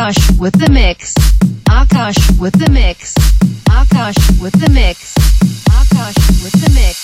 Akash with the mix. Akash with the mix. Akash with the mix. Akash with the mix.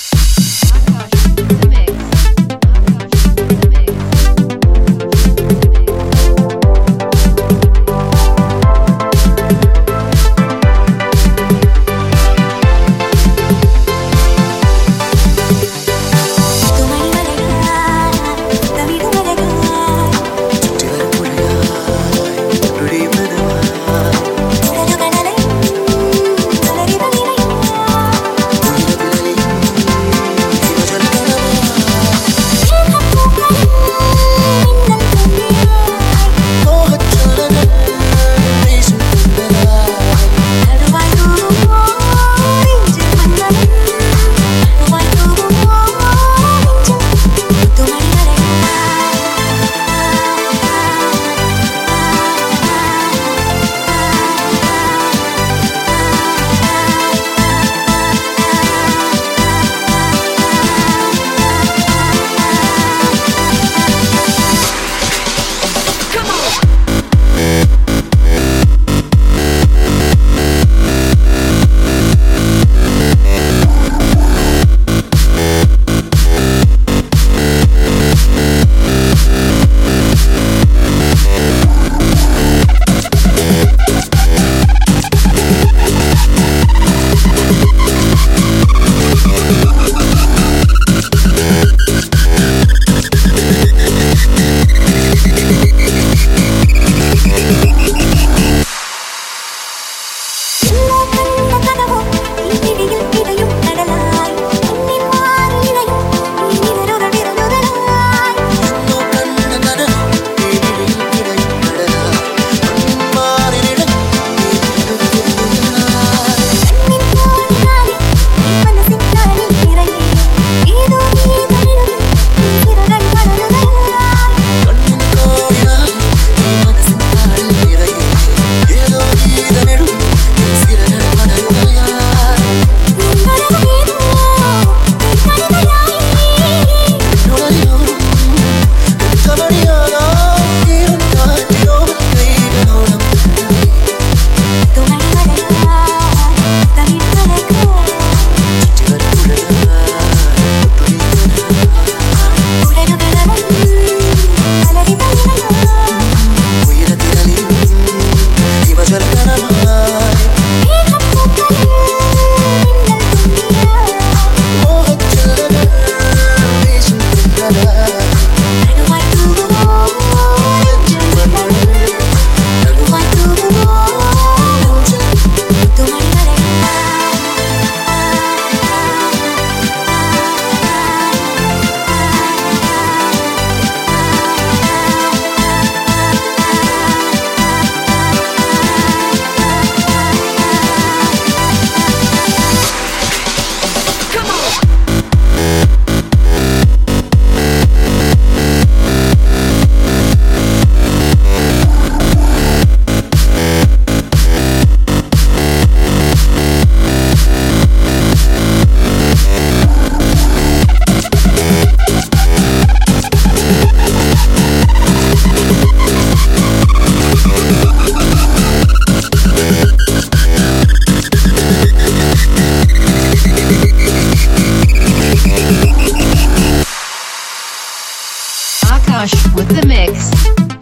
With the mix.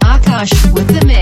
Akash with the mix.